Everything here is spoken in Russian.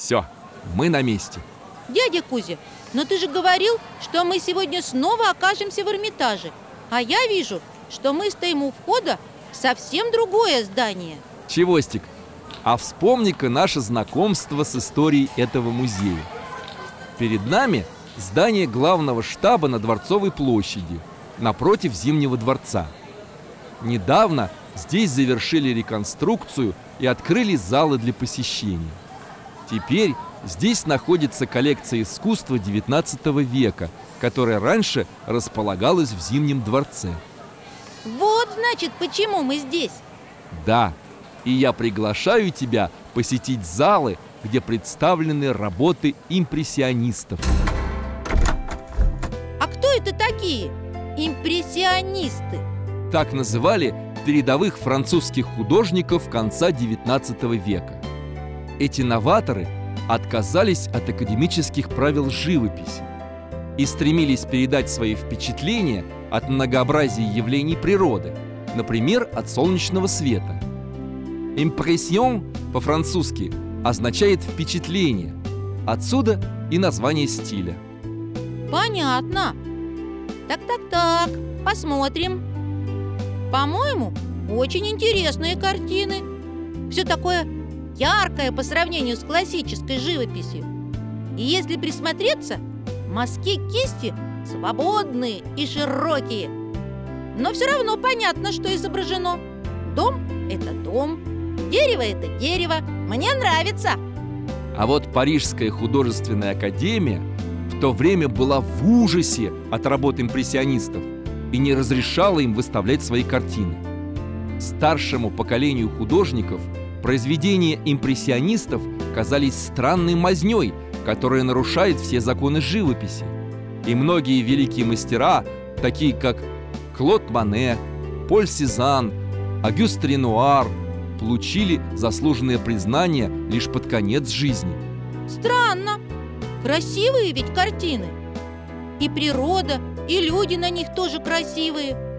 Все, мы на месте. Дядя Кузя, но ты же говорил, что мы сегодня снова окажемся в Эрмитаже. А я вижу, что мы стоим у входа в совсем другое здание. Чевостик, а вспомни-ка наше знакомство с историей этого музея. Перед нами здание главного штаба на Дворцовой площади Напротив Зимнего дворца. Недавно здесь завершили реконструкцию и открыли залы для посещения Теперь здесь находится коллекция искусства XIX века, которая раньше располагалась в Зимнем дворце. Вот, значит, почему мы здесь Да, и я приглашаю тебя посетить залы, где представлены работы импрессионистов. А кто это такие? Импрессионисты Так называли передовых французских художников конца XIX века. Эти новаторы отказались от академических правил живописи и стремились передать свои впечатления от многообразия явлений природы, например, от солнечного света. Импрессион по-французски означает «впечатление», отсюда и название стиля. Понятно Так-так-так, посмотрим По-моему, очень интересные картины Все такое яркое по сравнению с классической живописью. И если присмотреться, мазки кисти свободные и широкие. Но все равно понятно, что изображено. Дом – это дом, дерево – это дерево. Мне нравится. А вот Парижская художественная академия в то время была в ужасе от работ импрессионистов и не разрешала им выставлять свои картины. Старшему поколению художников произведения импрессионистов казались странной мазнёй, которая нарушает все законы живописи. И многие великие мастера, такие как Клод Мане, Поль Сезанн, Агюст Ренуар, получили заслуженное признание лишь под конец жизни. Странно. Красивые ведь картины. И природа, и люди на них тоже красивые.